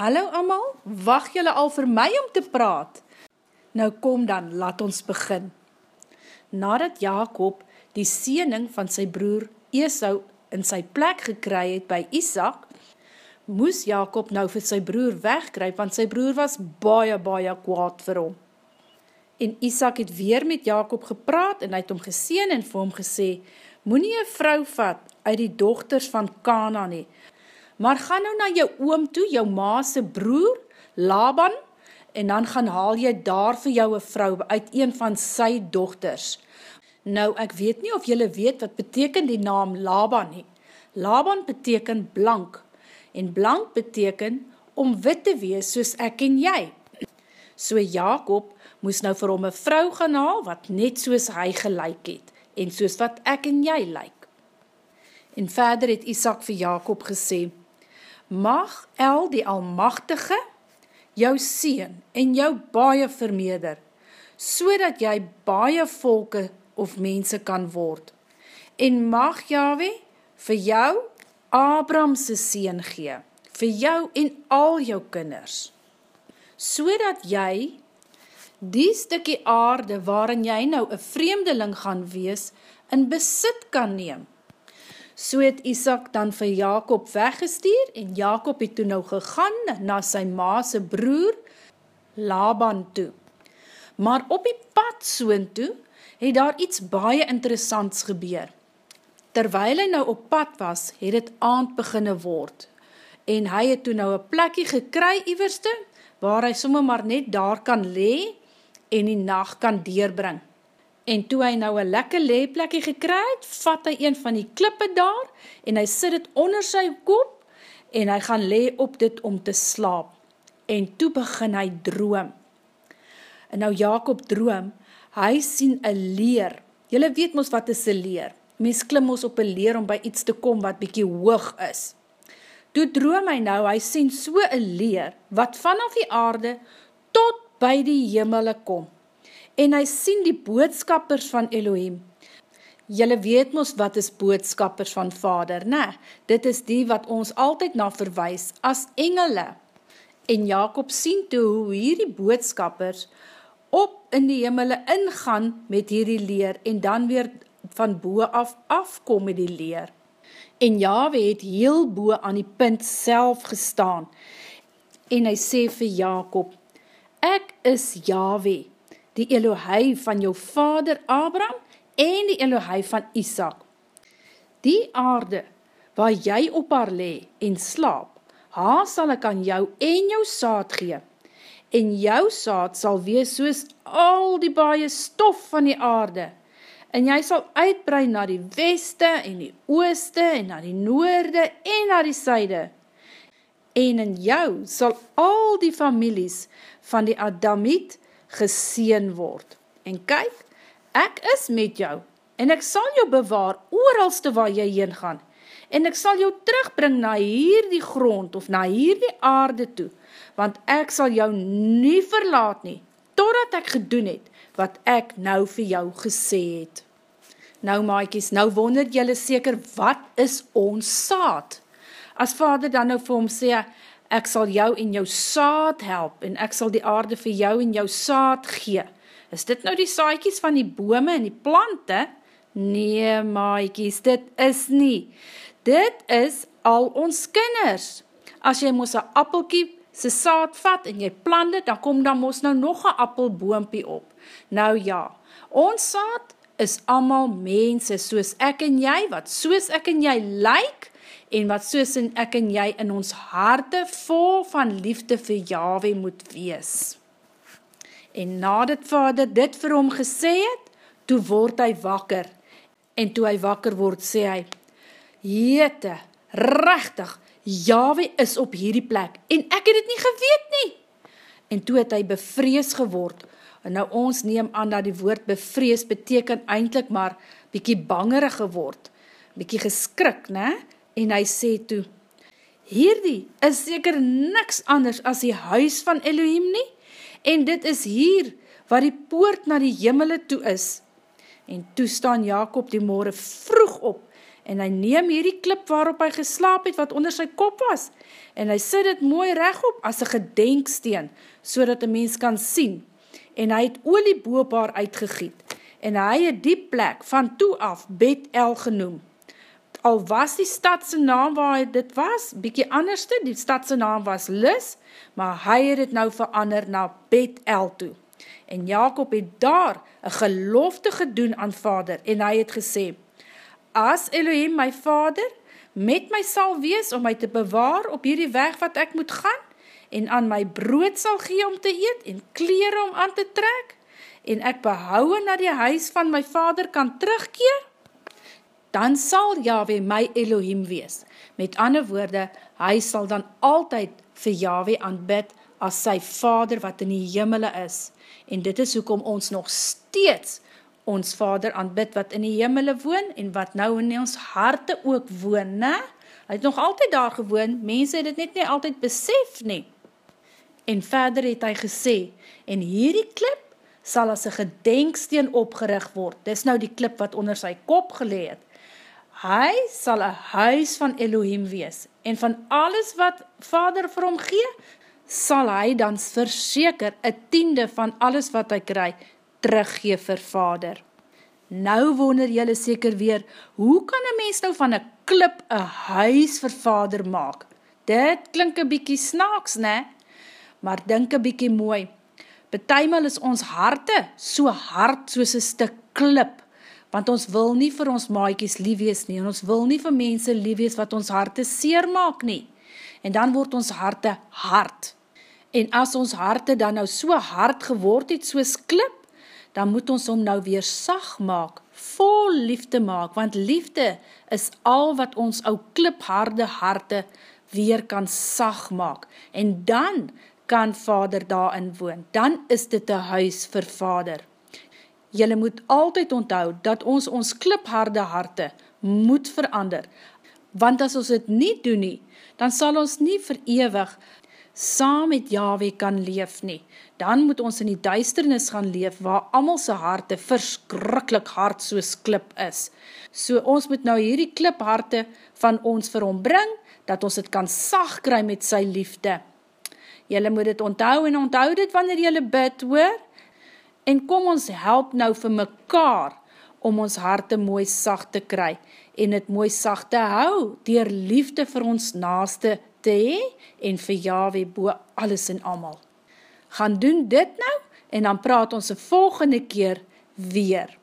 Hallo amal, wacht jylle al vir my om te praat? Nou kom dan, laat ons begin. Nadat Jacob die siening van sy broer Esau in sy plek gekry het by Isaac, moes Jacob nou vir sy broer wegkryp, want sy broer was baie, baie kwaad vir hom. En Isaac het weer met Jacob gepraat en hy het hom geseen en vir hom gesê, moet nie een vrou vat uit die dochters van Kana nie, maar ga nou na jou oom toe, jou maase broer, Laban, en dan gaan haal jy daar vir jou een vrou uit een van sy dochters. Nou, ek weet nie of jylle weet wat beteken die naam Laban nie. Laban beteken blank, en blank beteken om wit te wees soos ek en jy. So Jacob moes nou vir hom een vrou gaan haal wat net soos hy gelijk het, en soos wat ek en jy lyk. En verder het Isaac vir Jacob gesê, Mag El die Almachtige jou sien en jou baie vermeerder, so dat jy baie volke of mense kan word. En mag Yahweh vir jou Abramse sien gee, vir jou en al jou kinders, so dat jy die stikkie aarde waarin jy nou een vreemdeling gaan wees, in besit kan neem. So het Isaac dan vir Jacob weggestuur en Jacob het toe nou gegaan na sy maase broer Laban toe. Maar op die pad soon toe het daar iets baie interessants gebeur. Terwyl hy nou op pad was, het het aand beginne word en hy het toe nou een plekkie gekry iwerste waar hy somme maar net daar kan lee en die nacht kan deurbring. En toe hy nou een lekker leeplekkie gekry het, vat hy een van die klippe daar, en hy sit het onder sy kop, en hy gaan lee op dit om te slaap. En toe begin hy droom. En nou Jacob droom, hy sien een leer. Julle weet mos wat is een leer. Mens klim ons op een leer om by iets te kom wat bykie hoog is. Toe droom hy nou, hy sien so een leer, wat vanaf die aarde tot by die jemele kom en hy sien die boodskappers van Elohim. Julle weet mos wat is boodskappers van vader, ne? Dit is die wat ons altyd na verwijs as engele. En Jacob sien toe hoe hierdie boodskappers op in die hemele ingaan met hierdie leer en dan weer van boe af afkom met die leer. En Yahweh het heel boe aan die punt self gestaan en hy sê vir Jacob, Ek is Yahweh, die Elohei van jou vader Abraham en die Elohei van Isaac. Die aarde waar jy op haar le en slaap, haar sal ek aan jou en jou saad gee. En jou saad sal wees soos al die baie stof van die aarde. En jy sal uitbrei na die weste en die ooste en na die noorde en na die syde. En in jou sal al die families van die Adamiet geseen word. En kyk, ek is met jou, en ek sal jou bewaar ooralste waar jy heen gaan, en ek sal jou terugbring na hierdie grond, of na hierdie aarde toe, want ek sal jou nie verlaat nie, totdat ek gedoen het, wat ek nou vir jou gesê het. Nou maaikies, nou wonder jylle seker, wat is ons saad? As vader dan nou vir hom sê, ek sal jou en jou saad help, en ek sal die aarde vir jou en jou saad gee. Is dit nou die saaikies van die bome en die plante? Nee, maaikies, dit is nie. Dit is al ons kinders. As jy moes een appelkie sy saad vat en jy plant dit, dan kom dan moes nou nog een appelboompie op. Nou ja, ons saad is allemaal mense soos ek en jy, wat soos ek en jy lyk, en wat soos en ek en jy in ons harte vol van liefde vir Yahweh moet wees. En nadat vader dit vir hom gesê het, toe word hy wakker, en toe hy wakker word, sê hy, Jete, rechtig, Yahweh is op hierdie plek, en ek het het nie geweet nie. En toe het hy bevrees geword, en nou ons neem aan dat die woord bevrees beteken eindelijk maar bykie bangerig geword, bykie geskrik, ne? En hy sê toe, hierdie is seker niks anders as die huis van Elohim nie, en dit is hier, waar die poort na die jimmele toe is. En toe staan Jacob die morgen vroeg op, en hy neem hierdie klip waarop hy geslaap het, wat onder sy kop was, en hy sit het mooi rechtop as een gedenksteen, so dat die mens kan sien, en hy het olie boopbaar uitgegiet, en hy het die plek van toe af Bet-El genoem. Al was die stadse naam waar dit was, bykie anderste, die stadse naam was Lis, maar hy het het nou verander na Bet-El toe. En Jacob het daar een gelofte gedoen aan vader, en hy het gesê, as Elohim my vader met my sal wees om my te bewaar op hierdie weg wat ek moet gaan en aan my brood sal gee om te eet en kleren om aan te trek en ek behouwe na die huis van my vader kan terugkeer, dan sal Yahweh my Elohim wees. Met ander woorde, hy sal dan altyd vir Yahweh aanbid as sy vader wat in die jimmele is. En dit is hoekom ons nog steeds ons vader aanbid wat in die hemele woon en wat nou in ons harte ook woon, ne? Hy het nog altyd daar gewoon, mense het het net nie altyd besef nie. En verder het hy gesê, en hierdie klip sal as een gedenksteen opgerig word, dis nou die klip wat onder sy kop geleed, hy sal een huis van Elohim wees, en van alles wat vader vir hom gee, sal hy dan verseker een tiende van alles wat hy kry, teruggee vir vader. Nou wonder jylle seker weer, hoe kan een mens nou van een klip een huis vir vader maak? Dit klink een bykie snaaks, ne? Maar denk een bykie mooi. Betuimel is ons harte so hard soos een stuk klip, want ons wil nie vir ons maaikies lief wees nie, en ons wil nie vir mense lief wees wat ons harte seer maak nie. En dan word ons harte hard. En as ons harte dan nou so hard geword het soos klip, dan moet ons om nou weer sag maak, vol liefde maak, want liefde is al wat ons ou klipharde harte weer kan sag maak. En dan kan vader daarin woon, dan is dit een huis vir vader. Julle moet altyd onthou, dat ons ons klipharde harte moet verander, want as ons het nie doen nie, dan sal ons nie verewig saam met Yahweh kan leef nie, dan moet ons in die duisternis gaan leef, waar amal sy harte verskrikkelijk hard soos klip is. So ons moet nou hierdie klipharte van ons vir hom bring, dat ons het kan sag kry met sy liefde. Julle moet het onthou en onthou dit wanneer julle bid, hoor? En kom ons help nou vir mekaar, om ons harte mooi sag te kry, en het mooi sag te hou, dier liefde vir ons naaste te hee, en vir Yahweh boe alles en amal. Gaan doen dit nou, en dan praat ons die volgende keer weer.